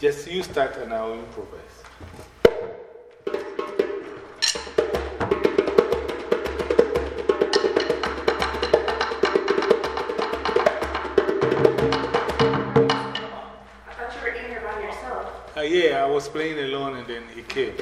Just you start and I will improvise. I uh, yeah, I was playing alone and then he came.